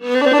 Mm-hmm.